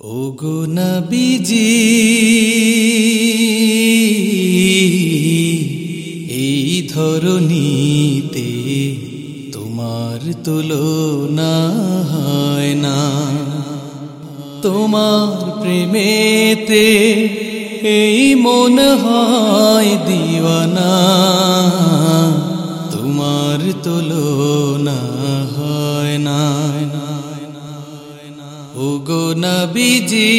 ওগো নবীজি, এই ধরনীতে তোমার তুলনা হয় না। তোমার প্রেমেতে এই মন হয় দিওয়ানা। তোমার তুলনা নবীজি,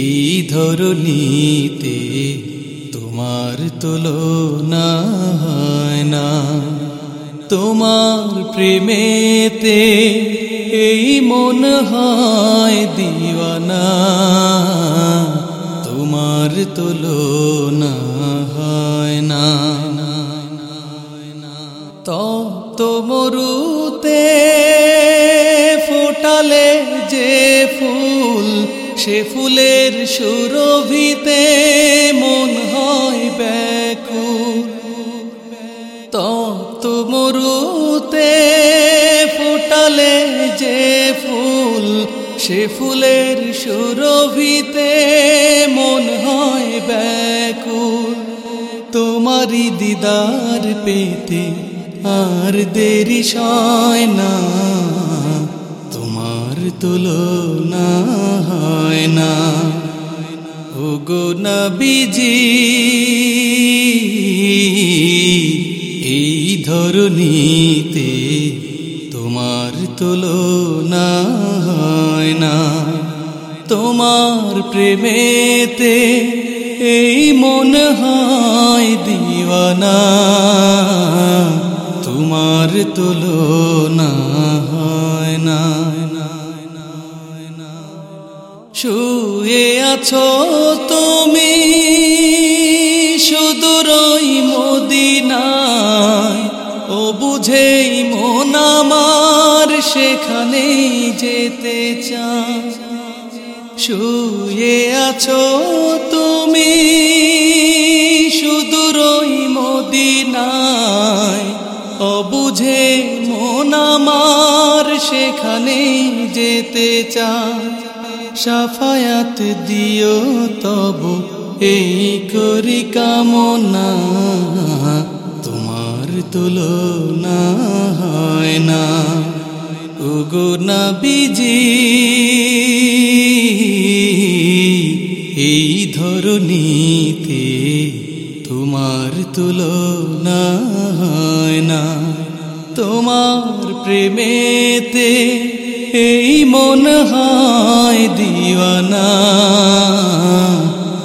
এই ধরনীতে তোমার তুলনা হয় না। তোমার প্রেমেতে এই মন হয় দিওয়ানা। তোমার তুলনা ফোটালে যে ফুল, সে ফুলের সুরভিতে মন হয় ব্যাকুল। তপ্ত মরুতে ফোটালে যে ফুল, সে ফুলের সুরভিতে মন হয় ব্যাকুল। তোমারি দিদার পেতে আর দেরি সয় না। তোমার তুলনা হয় না। ওগো নবীজি, এই ধরনীতে তোমার তুলনা হয় না। তোমার প্রেমেতে এই মন হয় দিওয়ানা। তোমার তুলনা হয় না। শুয়ে আছো তুমি সুদূরই মদিনায়। ও বুঝেই মন আমার সেখানেই যেতে চায়। শুয়ে আছো তুমি সুদূরই মদিনায়। অবুঝে মন আমার সেখানেই যেতে চায়। সাফায়াত দিও তব এই করি কামনা, তোমার তুলনা হয় না। উগো নবীজি, এই ধরনীতে তোমার তুলনা হয় না। তোমার প্রেমেতে এই মন হয় দিওয়ানা।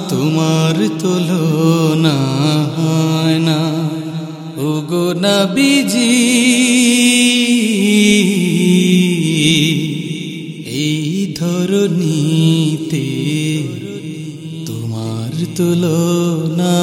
তোমার তুলনা হয় না। ওগো নবীজি, এই ধরনীতে তুলনা